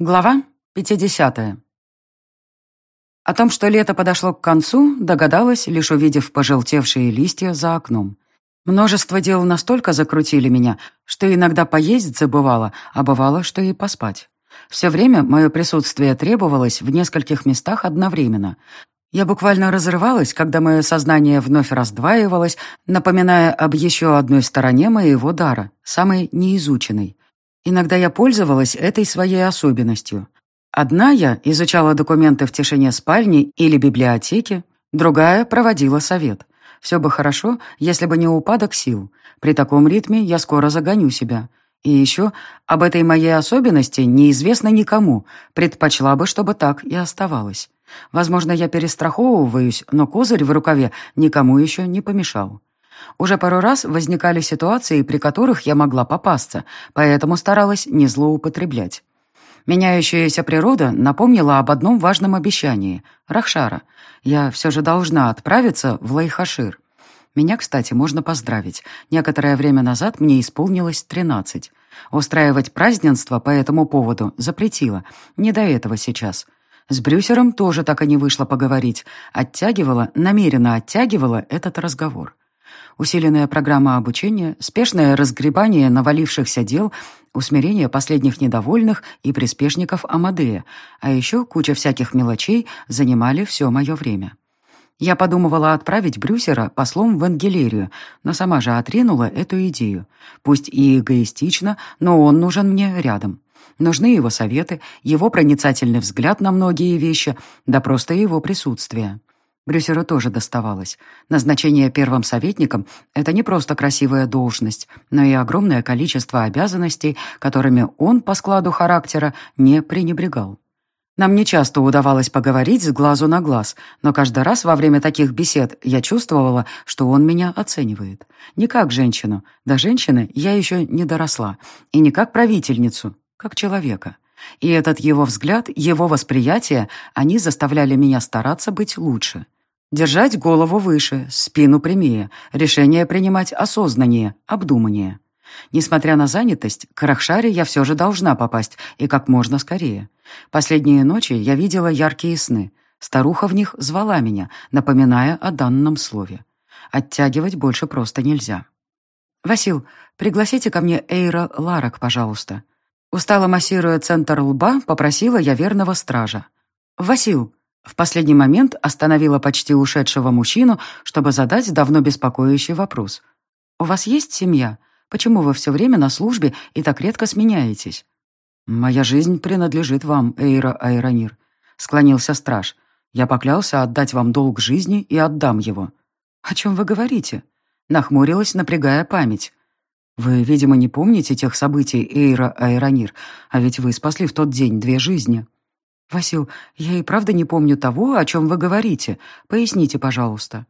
Глава 50. О том, что лето подошло к концу, догадалась, лишь увидев пожелтевшие листья за окном. Множество дел настолько закрутили меня, что иногда поесть забывала, а бывало, что и поспать. Все время мое присутствие требовалось в нескольких местах одновременно. Я буквально разрывалась, когда мое сознание вновь раздваивалось, напоминая об еще одной стороне моего дара, самой неизученной — Иногда я пользовалась этой своей особенностью. Одна я изучала документы в тишине спальни или библиотеки, другая проводила совет. Все бы хорошо, если бы не упадок сил. При таком ритме я скоро загоню себя. И еще об этой моей особенности неизвестно никому, предпочла бы, чтобы так и оставалось. Возможно, я перестраховываюсь, но козырь в рукаве никому еще не помешал. Уже пару раз возникали ситуации, при которых я могла попасться, поэтому старалась не злоупотреблять. Меняющаяся природа напомнила об одном важном обещании — Рахшара. Я все же должна отправиться в Лайхашир. Меня, кстати, можно поздравить. Некоторое время назад мне исполнилось тринадцать. Устраивать празднество по этому поводу запретила. Не до этого сейчас. С Брюсером тоже так и не вышло поговорить. Оттягивала, намеренно оттягивала этот разговор усиленная программа обучения, спешное разгребание навалившихся дел, усмирение последних недовольных и приспешников Амадея, а еще куча всяких мелочей занимали все мое время. Я подумывала отправить Брюсера послом в Ангелерию, но сама же отринула эту идею. Пусть и эгоистично, но он нужен мне рядом. Нужны его советы, его проницательный взгляд на многие вещи, да просто его присутствие. Брюсеру тоже доставалось. Назначение первым советником — это не просто красивая должность, но и огромное количество обязанностей, которыми он по складу характера не пренебрегал. Нам нечасто удавалось поговорить с глазу на глаз, но каждый раз во время таких бесед я чувствовала, что он меня оценивает. Не как женщину, до женщины я еще не доросла, и не как правительницу, как человека. И этот его взгляд, его восприятие, они заставляли меня стараться быть лучше. Держать голову выше, спину прямее, решения принимать осознаннее, обдуманнее. Несмотря на занятость, к Рахшаре я все же должна попасть, и как можно скорее. Последние ночи я видела яркие сны. Старуха в них звала меня, напоминая о данном слове. Оттягивать больше просто нельзя. «Васил, пригласите ко мне Эйра Ларок, пожалуйста». Устало массируя центр лба, попросила я верного стража. «Васил, в последний момент остановила почти ушедшего мужчину, чтобы задать давно беспокоящий вопрос. «У вас есть семья? Почему вы все время на службе и так редко сменяетесь?» «Моя жизнь принадлежит вам, Эйра Айронир», — склонился страж. «Я поклялся отдать вам долг жизни и отдам его». «О чем вы говорите?» Нахмурилась, напрягая память. «Вы, видимо, не помните тех событий, Эйра Айронир, а ведь вы спасли в тот день две жизни». «Васил, я и правда не помню того, о чем вы говорите. Поясните, пожалуйста».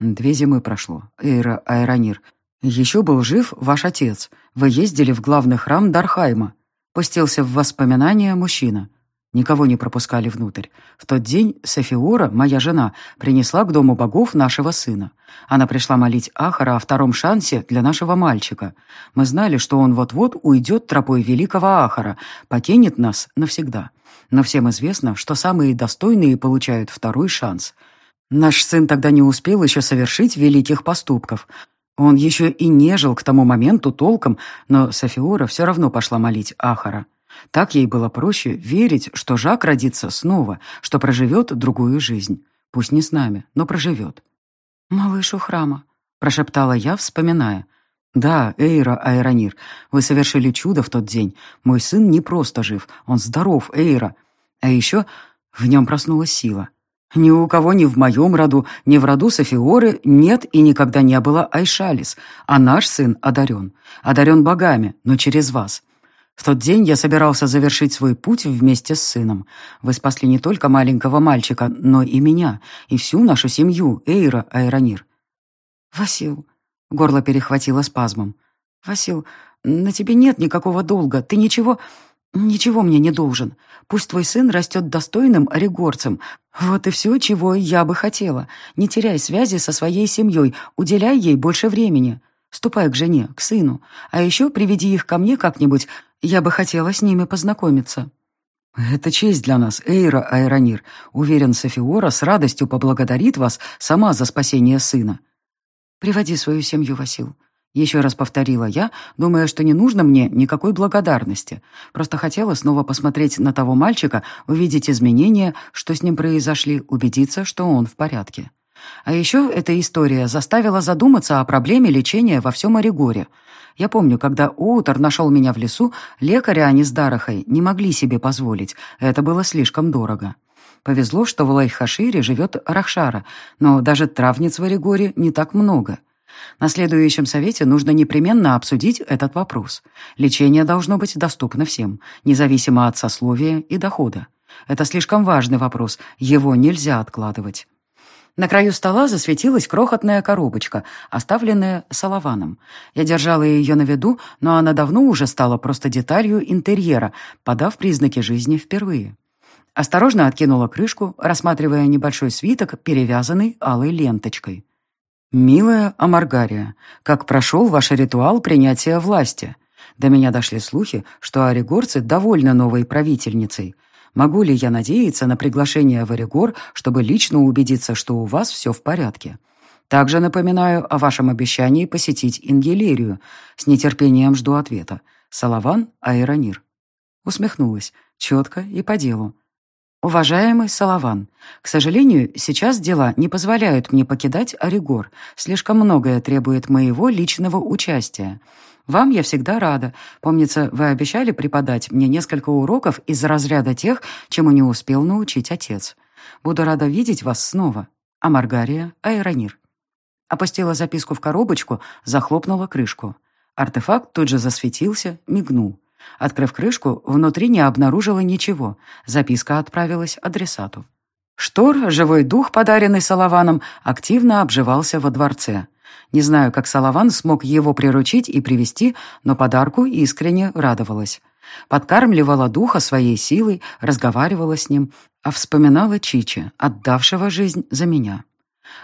«Две зимы прошло, Эйра Айронир. Еще был жив ваш отец. Вы ездили в главный храм Дархайма». Пустился в воспоминания мужчина. Никого не пропускали внутрь. В тот день Софиора, моя жена, принесла к дому богов нашего сына. Она пришла молить Ахара о втором шансе для нашего мальчика. Мы знали, что он вот-вот уйдет тропой великого Ахара, покинет нас навсегда. Но всем известно, что самые достойные получают второй шанс. Наш сын тогда не успел еще совершить великих поступков. Он еще и не жил к тому моменту толком, но Софиора все равно пошла молить Ахара. Так ей было проще верить, что Жак родится снова, что проживет другую жизнь. Пусть не с нами, но проживет. «Малыш у храма», — прошептала я, вспоминая. «Да, Эйра Айронир, вы совершили чудо в тот день. Мой сын не просто жив, он здоров, Эйра. А еще в нем проснулась сила. Ни у кого ни в моем роду, ни в роду Софиоры нет и никогда не было Айшалис, а наш сын одарен. Одарен богами, но через вас. В тот день я собирался завершить свой путь вместе с сыном. Вы спасли не только маленького мальчика, но и меня, и всю нашу семью, Эйра Айронир. «Васил», — горло перехватило спазмом. «Васил, на тебе нет никакого долга, ты ничего...» «Ничего мне не должен. Пусть твой сын растет достойным оригорцем. Вот и все, чего я бы хотела. Не теряй связи со своей семьей, уделяй ей больше времени. Ступай к жене, к сыну. А еще приведи их ко мне как-нибудь, я бы хотела с ними познакомиться». «Это честь для нас, Эйра Айронир. Уверен, Софиора с радостью поблагодарит вас сама за спасение сына». «Приводи свою семью, Васил». Еще раз повторила я, думая, что не нужно мне никакой благодарности. Просто хотела снова посмотреть на того мальчика, увидеть изменения, что с ним произошли, убедиться, что он в порядке. А еще эта история заставила задуматься о проблеме лечения во всем Орегоре. Я помню, когда Уутер нашел меня в лесу, лекаря они с Дарахой не могли себе позволить. Это было слишком дорого. Повезло, что в Лайхашире живет Рахшара, но даже травниц в Орегоре не так много. На следующем совете нужно непременно обсудить этот вопрос. Лечение должно быть доступно всем, независимо от сословия и дохода. Это слишком важный вопрос, его нельзя откладывать. На краю стола засветилась крохотная коробочка, оставленная Салаваном. Я держала ее на виду, но она давно уже стала просто деталью интерьера, подав признаки жизни впервые. Осторожно откинула крышку, рассматривая небольшой свиток, перевязанный алой ленточкой. «Милая Амаргария, как прошел ваш ритуал принятия власти? До меня дошли слухи, что оригорцы довольны новой правительницей. Могу ли я надеяться на приглашение в Оригор, чтобы лично убедиться, что у вас все в порядке? Также напоминаю о вашем обещании посетить Ингелерию. С нетерпением жду ответа. Салаван Айронир». Усмехнулась, четко и по делу. «Уважаемый Салаван, к сожалению, сейчас дела не позволяют мне покидать Оригор. Слишком многое требует моего личного участия. Вам я всегда рада. Помнится, вы обещали преподать мне несколько уроков из разряда тех, чему не успел научить отец. Буду рада видеть вас снова. А Маргария Айронир». Опустила записку в коробочку, захлопнула крышку. Артефакт тут же засветился, мигнул. Открыв крышку, внутри не обнаружила ничего. Записка отправилась адресату. Штор, живой дух, подаренный Салаваном, активно обживался во дворце. Не знаю, как Салаван смог его приручить и привести, но подарку искренне радовалась. Подкармливала духа своей силой, разговаривала с ним, а вспоминала Чичи, отдавшего жизнь за меня.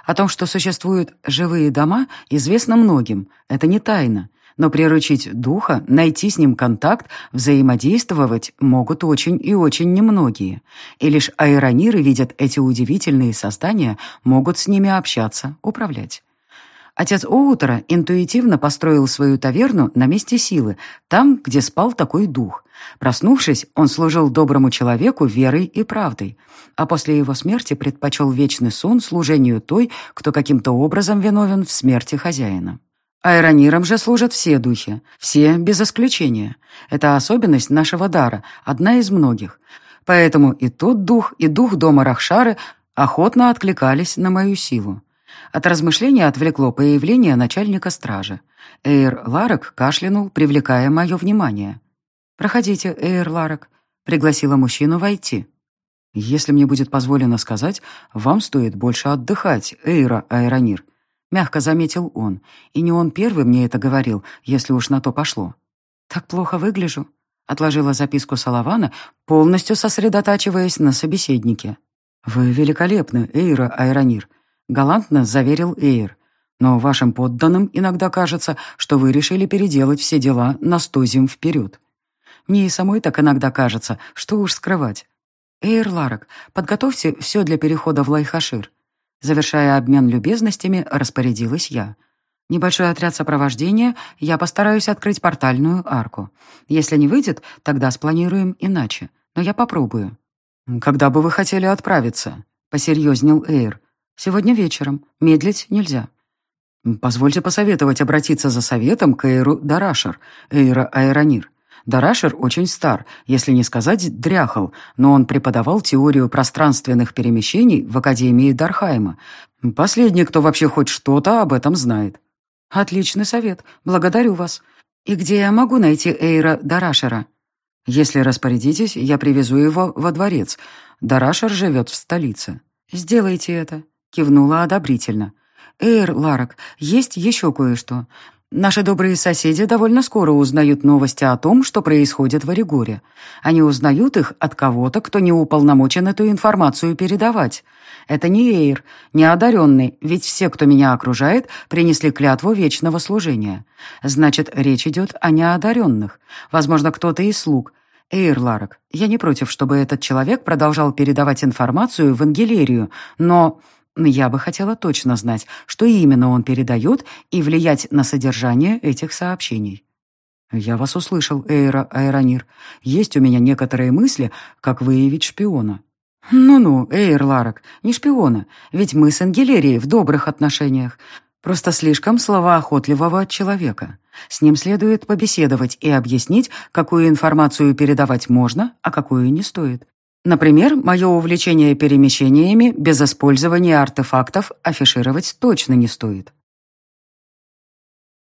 О том, что существуют живые дома, известно многим. Это не тайна. Но приручить духа, найти с ним контакт, взаимодействовать могут очень и очень немногие. И лишь аэрониры видят эти удивительные создания, могут с ними общаться, управлять. Отец Оутера интуитивно построил свою таверну на месте силы, там, где спал такой дух. Проснувшись, он служил доброму человеку верой и правдой, а после его смерти предпочел вечный сон служению той, кто каким-то образом виновен в смерти хозяина. Аэронирам же служат все духи, все без исключения. Это особенность нашего дара, одна из многих. Поэтому и тот дух, и дух дома Рахшары охотно откликались на мою силу. От размышления отвлекло появление начальника стражи. Эйр Ларек кашлянул, привлекая мое внимание. «Проходите, Эйр Ларек», — пригласила мужчину войти. «Если мне будет позволено сказать, вам стоит больше отдыхать, Эйра Айронир», — мягко заметил он. И не он первый мне это говорил, если уж на то пошло. «Так плохо выгляжу», — отложила записку Салавана, полностью сосредотачиваясь на собеседнике. «Вы великолепны, Эйра Айронир», — галантно заверил Эйр. «Но вашим подданным иногда кажется, что вы решили переделать все дела на сто зим вперед. Мне и самой так иногда кажется, что уж скрывать. Эйр Ларок, подготовьте все для перехода в Лайхашир». Завершая обмен любезностями, распорядилась я. Небольшой отряд сопровождения, я постараюсь открыть портальную арку. Если не выйдет, тогда спланируем иначе. Но я попробую. «Когда бы вы хотели отправиться?» — посерьезнел Эйр. Сегодня вечером. Медлить нельзя. Позвольте посоветовать обратиться за советом к Эйру Дарашер, Эйра Айронир. Дарашер очень стар, если не сказать дряхал, но он преподавал теорию пространственных перемещений в Академии Дархайма. Последний, кто вообще хоть что-то об этом знает. Отличный совет. Благодарю вас. И где я могу найти Эйра Дарашера? Если распорядитесь, я привезу его во дворец. Дарашер живет в столице. Сделайте это кивнула одобрительно. «Эйр, Ларок, есть еще кое-что. Наши добрые соседи довольно скоро узнают новости о том, что происходит в Оригоре. Они узнают их от кого-то, кто не уполномочен эту информацию передавать. Это не Эйр, не одаренный, ведь все, кто меня окружает, принесли клятву вечного служения. Значит, речь идет о неодаренных. Возможно, кто-то из слуг. Эйр Ларок, я не против, чтобы этот человек продолжал передавать информацию в Ангелерию, но я бы хотела точно знать, что именно он передает, и влиять на содержание этих сообщений. Я вас услышал, Эйра Айронир. Есть у меня некоторые мысли, как выявить шпиона. Ну-ну, Эйр Ларок, не шпиона, ведь мы с Ангелерией в добрых отношениях. Просто слишком словоохотливого человека. С ним следует побеседовать и объяснить, какую информацию передавать можно, а какую не стоит. Например, мое увлечение перемещениями без использования артефактов афишировать точно не стоит.